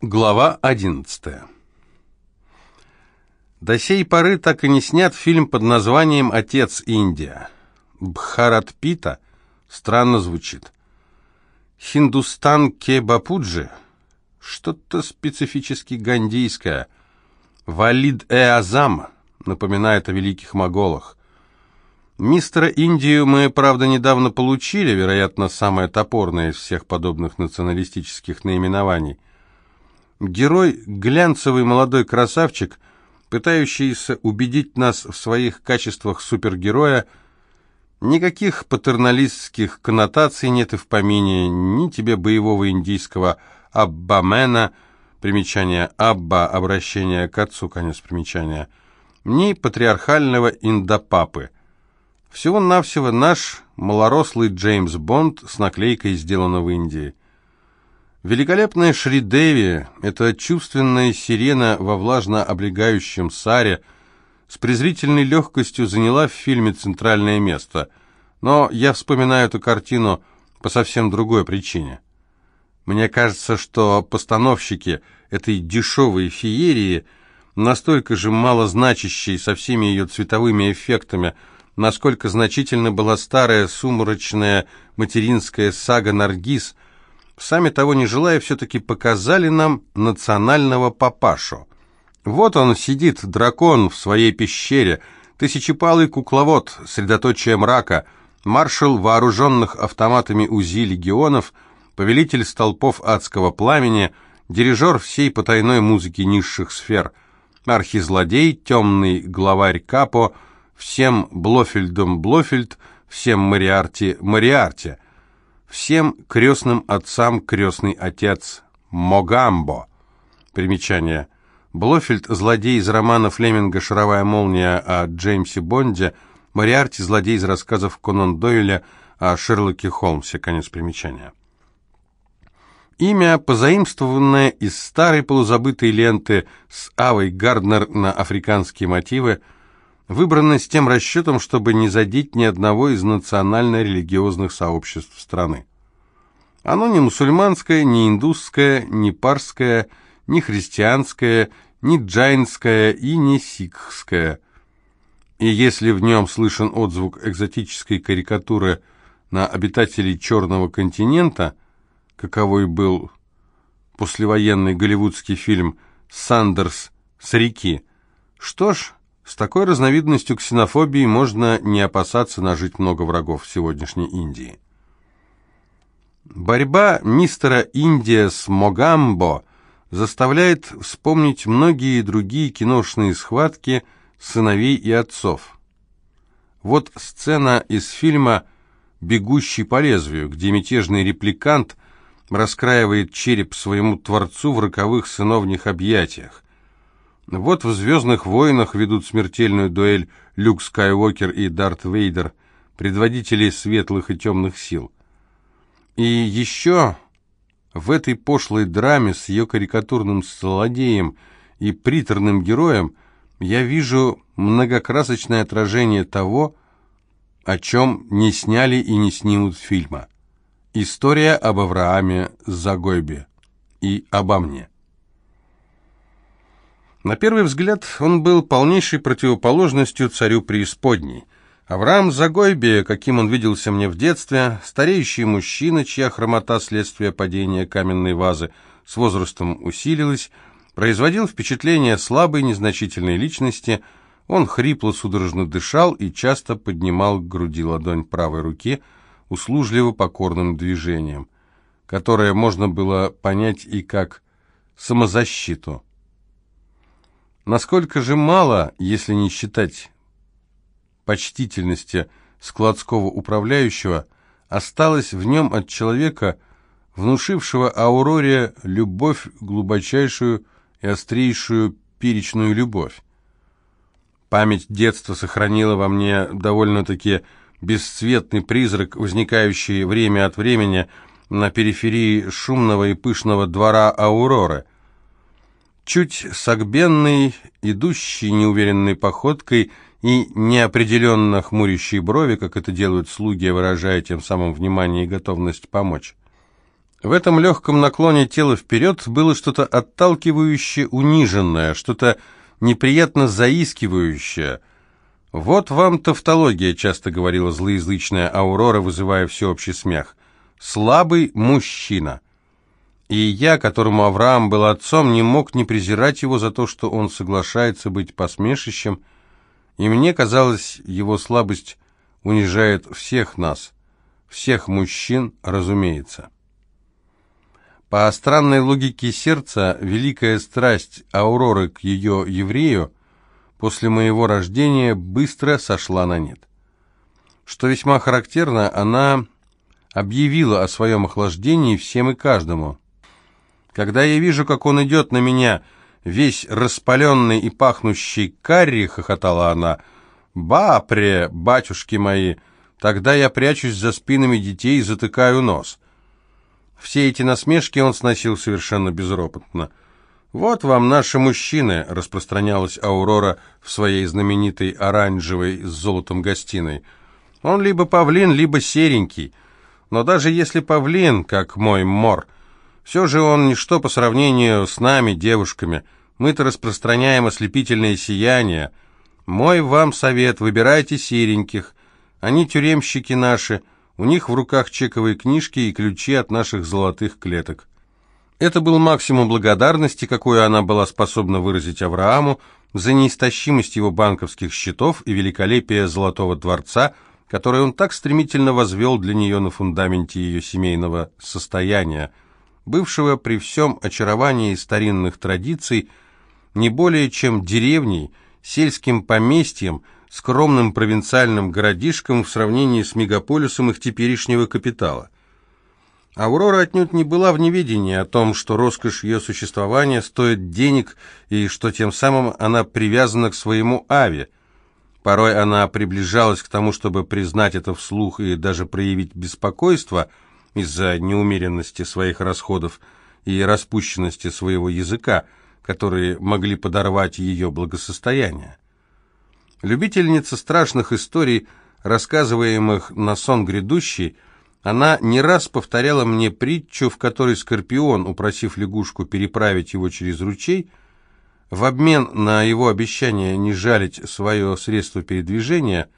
Глава 11 До сей поры так и не снят фильм под названием «Отец Индия». Бхаратпита странно звучит. Хиндустан ке Бапуджи что-то специфически гандийское. Валид э Азам напоминает о великих моголах. Мистера Индию мы, правда, недавно получили, вероятно, самое топорное из всех подобных националистических наименований. Герой – глянцевый молодой красавчик, пытающийся убедить нас в своих качествах супергероя. Никаких патерналистских коннотаций нет и в помине, ни тебе боевого индийского «аббамена», примечание «абба», обращение к отцу, конец примечания, ни патриархального индопапы. Всего-навсего наш малорослый Джеймс Бонд с наклейкой «Сделано в Индии». Великолепная Шридеви, эта чувственная сирена во влажно облегающем саре, с презрительной легкостью заняла в фильме центральное место. Но я вспоминаю эту картину по совсем другой причине. Мне кажется, что постановщики этой дешевой феерии, настолько же малозначащей со всеми ее цветовыми эффектами, насколько значительно была старая сумрачная материнская сага «Наргиз», сами того не желая, все-таки показали нам национального папашу. Вот он сидит, дракон, в своей пещере, тысячепалый кукловод, средоточие мрака, маршал вооруженных автоматами УЗИ легионов, повелитель столпов адского пламени, дирижер всей потайной музыки низших сфер, архизлодей, темный главарь Капо, всем Блофельдом Блофельд, всем Мариарти Мариарти — Всем крестным отцам крестный отец Могамбо. Примечание. Блофельд – злодей из романа Флеминга «Шаровая молния» о Джеймсе Бонде, Мариарти – злодей из рассказов Конан Дойля о Шерлоке Холмсе. Конец примечания. Имя, позаимствованное из старой полузабытой ленты с Авой Гарднер на африканские мотивы – выбраны с тем расчетом, чтобы не задеть ни одного из национально-религиозных сообществ страны. Оно не мусульманское, не индусское, не парское, не христианское, не джайнское и не сикхское. И если в нем слышен отзвук экзотической карикатуры на обитателей Черного континента, каковой был послевоенный голливудский фильм «Сандерс с реки», что ж, с такой разновидностью ксенофобии можно не опасаться нажить много врагов в сегодняшней Индии. Борьба мистера Индия с Могамбо заставляет вспомнить многие другие киношные схватки сыновей и отцов. Вот сцена из фильма «Бегущий по лезвию», где мятежный репликант раскраивает череп своему творцу в роковых сыновних объятиях. Вот в «Звездных войнах» ведут смертельную дуэль Люк Скайуокер и Дарт Вейдер, предводители светлых и темных сил. И еще в этой пошлой драме с ее карикатурным злодеем и приторным героем я вижу многокрасочное отражение того, о чем не сняли и не снимут фильма. История об Аврааме Загойбе и обо мне. На первый взгляд он был полнейшей противоположностью царю преисподней. Авраам Загойбе, каким он виделся мне в детстве, стареющий мужчина, чья хромота следствие падения каменной вазы с возрастом усилилась, производил впечатление слабой, незначительной личности, он хрипло, судорожно дышал и часто поднимал к груди ладонь правой руки услужливо покорным движением, которое можно было понять и как самозащиту. Насколько же мало, если не считать почтительности складского управляющего, осталось в нем от человека, внушившего Ауроре любовь, глубочайшую и острейшую перечную любовь. Память детства сохранила во мне довольно-таки бесцветный призрак, возникающий время от времени на периферии шумного и пышного двора Ауроры – чуть согбенный, идущий неуверенной походкой и неопределенно хмурящие брови, как это делают слуги, выражая тем самым внимание и готовность помочь. В этом легком наклоне тела вперед было что-то отталкивающее, униженное, что-то неприятно заискивающее. «Вот вам тавтология», — часто говорила злоязычная Аурора, вызывая всеобщий смех. «Слабый мужчина». И я, которому Авраам был отцом, не мог не презирать его за то, что он соглашается быть посмешищем, и мне казалось, его слабость унижает всех нас, всех мужчин, разумеется. По странной логике сердца, великая страсть Ауроры к ее еврею после моего рождения быстро сошла на нет. Что весьма характерно, она объявила о своем охлаждении всем и каждому. Когда я вижу, как он идет на меня, весь распаленный и пахнущий карри, хохотала она, «Бапре, батюшки мои!» Тогда я прячусь за спинами детей и затыкаю нос. Все эти насмешки он сносил совершенно безропотно. «Вот вам наши мужчины», — распространялась Аурора в своей знаменитой оранжевой с золотом гостиной. «Он либо павлин, либо серенький. Но даже если павлин, как мой мор, все же он ничто по сравнению с нами, девушками. Мы-то распространяем ослепительное сияние. Мой вам совет, выбирайте сереньких. Они тюремщики наши». У них в руках чековые книжки и ключи от наших золотых клеток. Это был максимум благодарности, какую она была способна выразить Аврааму за неистощимость его банковских счетов и великолепие Золотого дворца, который он так стремительно возвел для нее на фундаменте ее семейного состояния, бывшего при всем очаровании старинных традиций не более чем деревней, сельским поместьем – скромным провинциальным городишком в сравнении с мегаполисом их теперешнего капитала. Аврора отнюдь не была в неведении о том, что роскошь ее существования стоит денег и что тем самым она привязана к своему Аве. Порой она приближалась к тому, чтобы признать это вслух и даже проявить беспокойство из-за неумеренности своих расходов и распущенности своего языка, которые могли подорвать ее благосостояние. Любительница страшных историй, рассказываемых на сон грядущий, она не раз повторяла мне притчу, в которой Скорпион, упросив лягушку переправить его через ручей, в обмен на его обещание не жалить свое средство передвижения,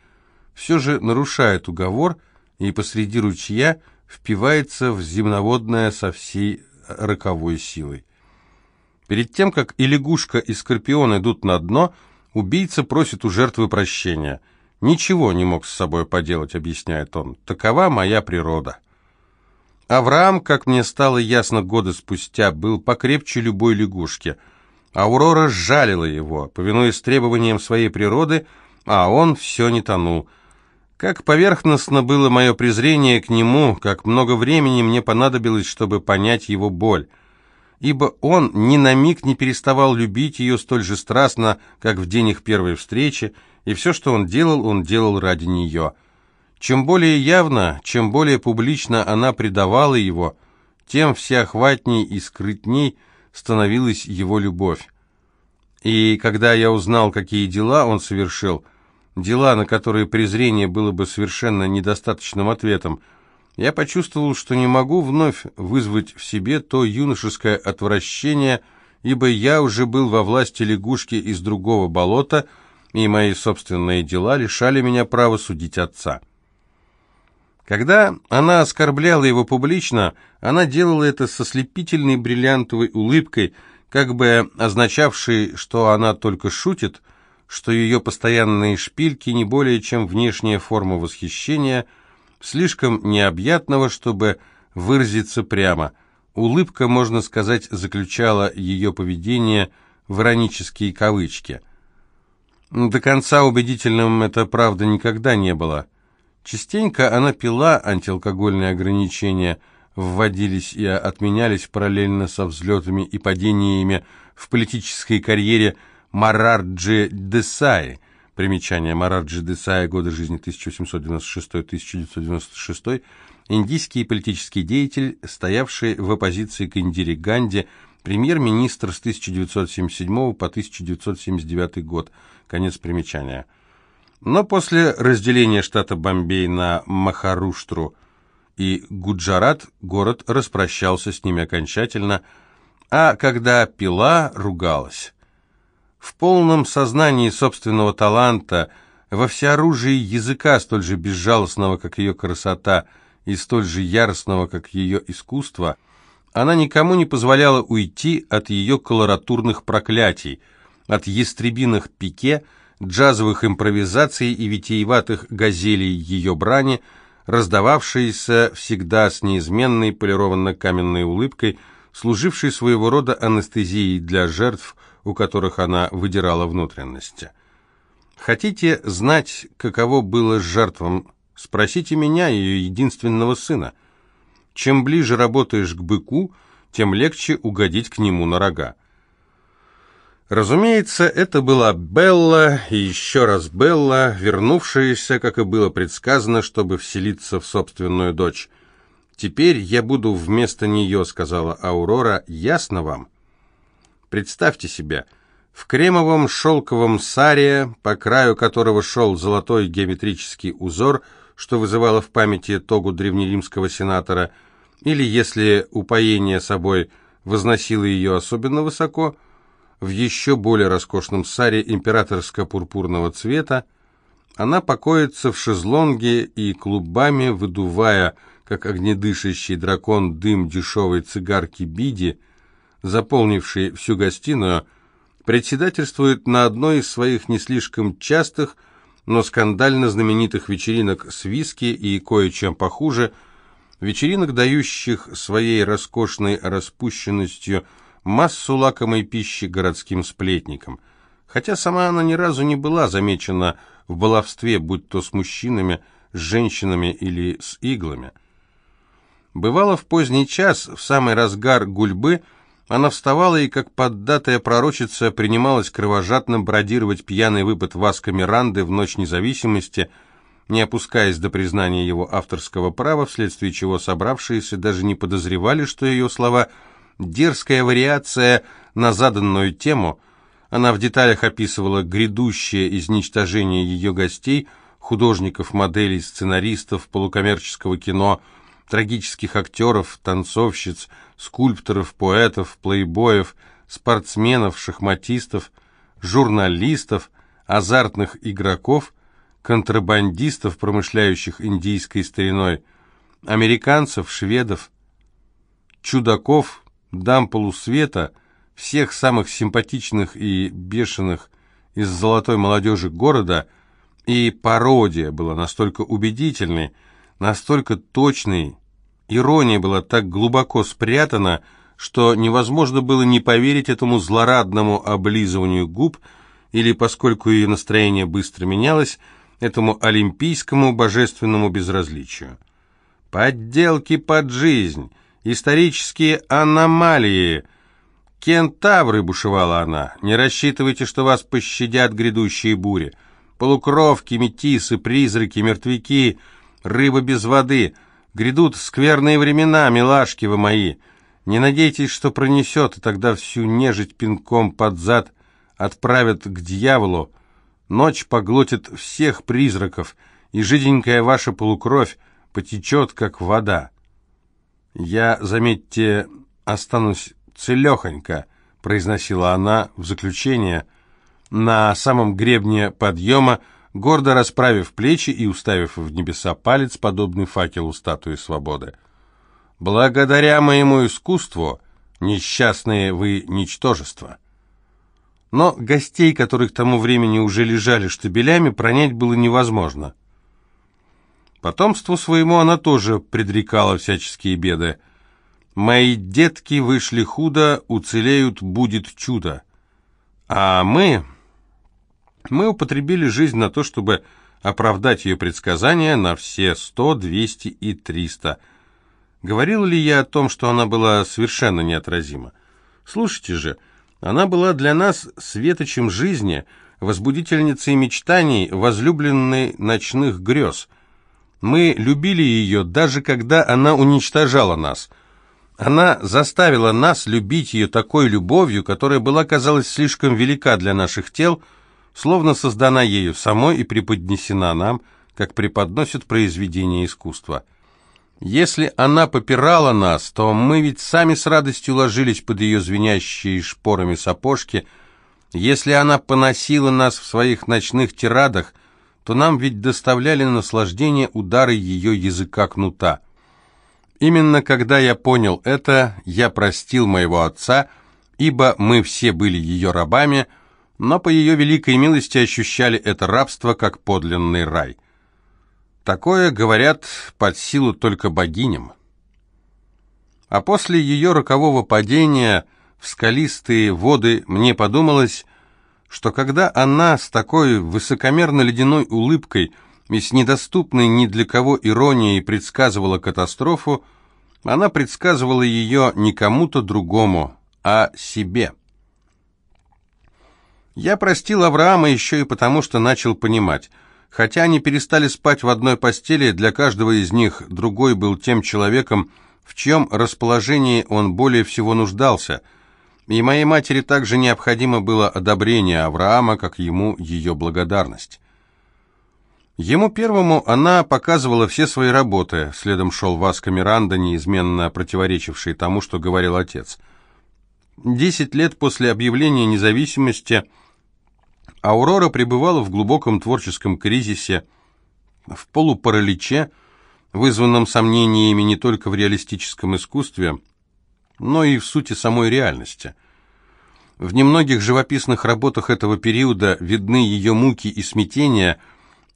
все же нарушает уговор и посреди ручья впивается в земноводное со всей роковой силой. Перед тем, как и лягушка, и скорпион идут на дно – Убийца просит у жертвы прощения. «Ничего не мог с собой поделать», — объясняет он. «Такова моя природа». Авраам, как мне стало ясно годы спустя, был покрепче любой лягушки. Аурора сжалила его, повинуясь требованиям своей природы, а он все не тонул. Как поверхностно было мое презрение к нему, как много времени мне понадобилось, чтобы понять его боль ибо он ни на миг не переставал любить ее столь же страстно, как в день их первой встречи, и все, что он делал, он делал ради нее. Чем более явно, чем более публично она предавала его, тем всеохватней и скрытней становилась его любовь. И когда я узнал, какие дела он совершил, дела, на которые презрение было бы совершенно недостаточным ответом, я почувствовал, что не могу вновь вызвать в себе то юношеское отвращение, ибо я уже был во власти лягушки из другого болота, и мои собственные дела лишали меня права судить отца. Когда она оскорбляла его публично, она делала это со слепительной бриллиантовой улыбкой, как бы означавшей, что она только шутит, что ее постоянные шпильки не более чем внешняя форма восхищения – слишком необъятного, чтобы выразиться прямо. Улыбка, можно сказать, заключала ее поведение в иронические кавычки. До конца убедительным это, правда, никогда не было. Частенько она пила, антиалкогольные ограничения вводились и отменялись параллельно со взлетами и падениями в политической карьере Марарджи Десаи – Примечание. Мараджи Десая, годы жизни 1896-1996, индийский политический деятель, стоявший в оппозиции к Индире Ганди, премьер-министр с 1977 по 1979 год. Конец примечания. Но после разделения штата Бомбей на Махаруштру и Гуджарат город распрощался с ними окончательно, а когда пила, ругалась. В полном сознании собственного таланта, во всеоружии языка, столь же безжалостного, как ее красота, и столь же яростного, как ее искусство, она никому не позволяла уйти от ее колоратурных проклятий, от ястребиных пике, джазовых импровизаций и витиеватых газелей ее брани, раздававшиеся всегда с неизменной полированно-каменной улыбкой, служившей своего рода анестезией для жертв, у которых она выдирала внутренности. Хотите знать, каково было жертвам? Спросите меня, ее единственного сына. Чем ближе работаешь к быку, тем легче угодить к нему на рога. Разумеется, это была Белла и еще раз Белла, вернувшаяся, как и было предсказано, чтобы вселиться в собственную дочь. «Теперь я буду вместо нее», — сказала Аурора, — «ясно вам?» Представьте себе, в кремовом шелковом саре, по краю которого шел золотой геометрический узор, что вызывало в памяти тогу древнеримского сенатора, или, если упоение собой возносило ее особенно высоко, — в еще более роскошном саре императорско-пурпурного цвета, она покоится в шезлонге и клубами, выдувая, как огнедышащий дракон, дым дешевой цигарки Биди, заполнивший всю гостиную, председательствует на одной из своих не слишком частых, но скандально знаменитых вечеринок с виски и кое-чем похуже, вечеринок, дающих своей роскошной распущенностью – массу лакомой пищи городским сплетникам, хотя сама она ни разу не была замечена в баловстве, будь то с мужчинами, с женщинами или с иглами. Бывало в поздний час, в самый разгар гульбы, она вставала и, как поддатая пророчица, принималась кровожадно бродировать пьяный выпад Васка Миранды в ночь независимости, не опускаясь до признания его авторского права, вследствие чего собравшиеся даже не подозревали, что ее слова – Дерзкая вариация на заданную тему. Она в деталях описывала грядущее изничтожение ее гостей, художников, моделей, сценаристов, полукоммерческого кино, трагических актеров, танцовщиц, скульпторов, поэтов, плейбоев, спортсменов, шахматистов, журналистов, азартных игроков, контрабандистов, промышляющих индийской стариной, американцев, шведов, чудаков, дам полусвета, всех самых симпатичных и бешеных из золотой молодежи города, и пародия была настолько убедительной, настолько точной, ирония была так глубоко спрятана, что невозможно было не поверить этому злорадному облизыванию губ, или, поскольку ее настроение быстро менялось, этому олимпийскому божественному безразличию. «Подделки под жизнь!» Исторические аномалии. Кентавры, бушевала она. Не рассчитывайте, что вас пощадят грядущие бури. Полукровки, метисы, призраки, мертвяки, рыба без воды. Грядут скверные времена, милашки вы мои. Не надейтесь, что пронесет, и тогда всю нежить пинком под зад отправят к дьяволу. Ночь поглотит всех призраков, и жиденькая ваша полукровь потечет, как вода. «Я, заметьте, останусь целехонько», — произносила она в заключение, на самом гребне подъема, гордо расправив плечи и уставив в небеса палец, подобный факелу статуи свободы. «Благодаря моему искусству, несчастные вы ничтожество». Но гостей, которые к тому времени уже лежали штабелями, пронять было невозможно. Потомству своему она тоже предрекала всяческие беды. «Мои детки вышли худо, уцелеют, будет чудо». А мы... Мы употребили жизнь на то, чтобы оправдать ее предсказания на все сто, двести и триста. Говорил ли я о том, что она была совершенно неотразима? Слушайте же, она была для нас светочем жизни, возбудительницей мечтаний, возлюбленной ночных грез — мы любили ее, даже когда она уничтожала нас. Она заставила нас любить ее такой любовью, которая была, казалось, слишком велика для наших тел, словно создана ею самой и преподнесена нам, как преподносят произведение искусства. Если она попирала нас, то мы ведь сами с радостью ложились под ее звенящие шпорами сапожки. Если она поносила нас в своих ночных тирадах, то нам ведь доставляли наслаждение удары ее языка кнута. Именно когда я понял это, я простил моего отца, ибо мы все были ее рабами, но по ее великой милости ощущали это рабство как подлинный рай. Такое, говорят, под силу только богиням. А после ее рокового падения в скалистые воды мне подумалось, что когда она с такой высокомерно-ледяной улыбкой и с недоступной ни для кого иронией предсказывала катастрофу, она предсказывала ее не кому-то другому, а себе. Я простил Авраама еще и потому, что начал понимать – Хотя они перестали спать в одной постели, для каждого из них другой был тем человеком, в чьем расположении он более всего нуждался. И моей матери также необходимо было одобрение Авраама, как ему ее благодарность. Ему первому она показывала все свои работы, следом шел Васко Миранда, неизменно противоречивший тому, что говорил отец. Десять лет после объявления независимости – Аурора пребывала в глубоком творческом кризисе, в полупараличе, вызванном сомнениями не только в реалистическом искусстве, но и в сути самой реальности. В немногих живописных работах этого периода видны ее муки и смятения,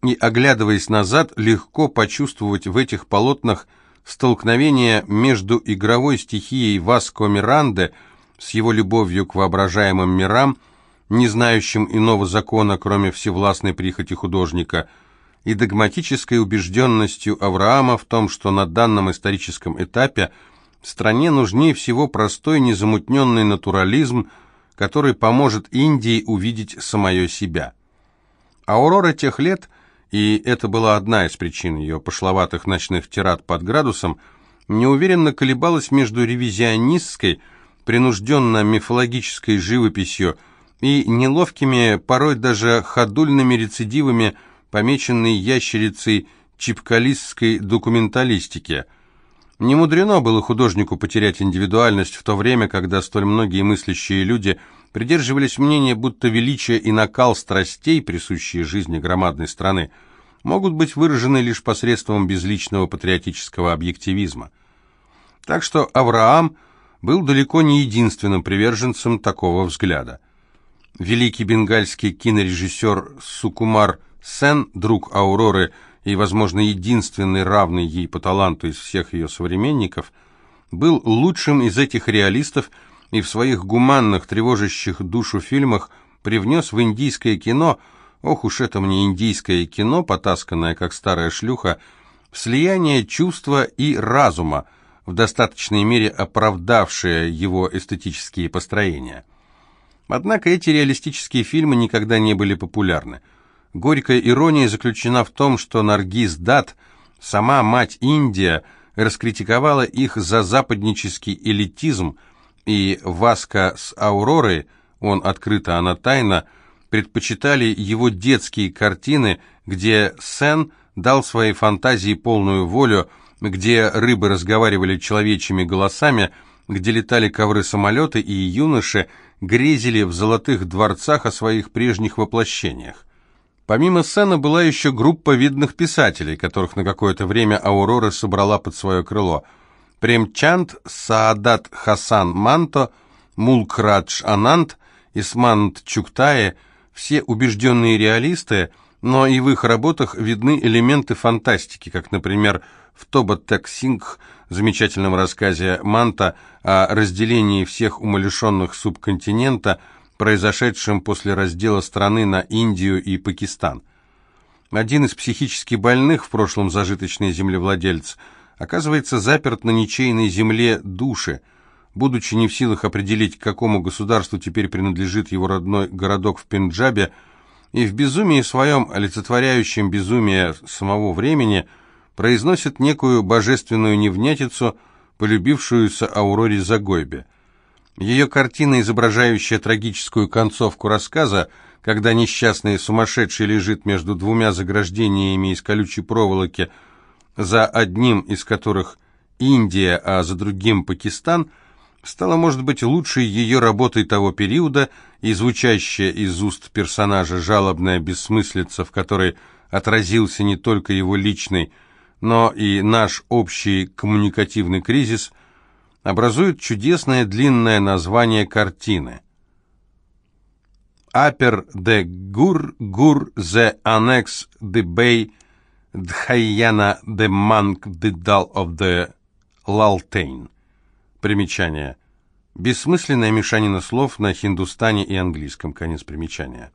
и, оглядываясь назад, легко почувствовать в этих полотнах столкновение между игровой стихией Васко Миранде с его любовью к воображаемым мирам – не знающим иного закона, кроме всевластной прихоти художника, и догматической убежденностью Авраама в том, что на данном историческом этапе стране нужнее всего простой незамутненный натурализм, который поможет Индии увидеть самое себя. Аурора тех лет, и это была одна из причин ее пошловатых ночных тират под градусом, неуверенно колебалась между ревизионистской, принужденно-мифологической живописью, и неловкими, порой даже ходульными рецидивами, помеченной ящерицей чипкалистской документалистики. Не мудрено было художнику потерять индивидуальность в то время, когда столь многие мыслящие люди придерживались мнения, будто величие и накал страстей, присущие жизни громадной страны, могут быть выражены лишь посредством безличного патриотического объективизма. Так что Авраам был далеко не единственным приверженцем такого взгляда. Великий бенгальский кинорежиссер Сукумар Сен, друг Ауроры и, возможно, единственный равный ей по таланту из всех ее современников, был лучшим из этих реалистов и в своих гуманных, тревожащих душу фильмах привнес в индийское кино, ох уж это мне индийское кино, потасканное как старая шлюха, слияние чувства и разума, в достаточной мере оправдавшее его эстетические построения. Однако эти реалистические фильмы никогда не были популярны. Горькая ирония заключена в том, что Наргиз Дат, сама мать Индия, раскритиковала их за западнический элитизм, и Васка с Ауророй, он открыто, она тайно, предпочитали его детские картины, где Сен дал своей фантазии полную волю, где рыбы разговаривали человечьими голосами, где летали ковры-самолеты, и юноши грезили в золотых дворцах о своих прежних воплощениях. Помимо Сена была еще группа видных писателей, которых на какое-то время Аурора собрала под свое крыло. Премчанд, Саадат Хасан Манто, Мулкрадж Анант, Исмант Чуктае – все убежденные реалисты, но и в их работах видны элементы фантастики, как, например, в Тоба Тек Сингх – замечательном рассказе Манта о разделении всех умалишенных субконтинента, произошедшем после раздела страны на Индию и Пакистан. Один из психически больных, в прошлом зажиточный землевладелец, оказывается заперт на ничейной земле души, будучи не в силах определить, к какому государству теперь принадлежит его родной городок в Пенджабе, и в безумии своем, олицетворяющем безумие самого времени – произносит некую божественную невнятицу, полюбившуюся Ауроре Загойбе. Ее картина, изображающая трагическую концовку рассказа, когда несчастный сумасшедший лежит между двумя заграждениями из колючей проволоки, за одним из которых Индия, а за другим Пакистан, стала, может быть, лучшей ее работой того периода, и звучащая из уст персонажа жалобная бессмыслица, в которой отразился не только его личный, но и наш общий коммуникативный кризис, образует чудесное длинное название картины. Апер де гур гур зе анекс де бей дхайяна де манг де дал of the лалтейн. Примечание. Бессмысленная мешанина слов на хиндустане и английском. Конец примечания.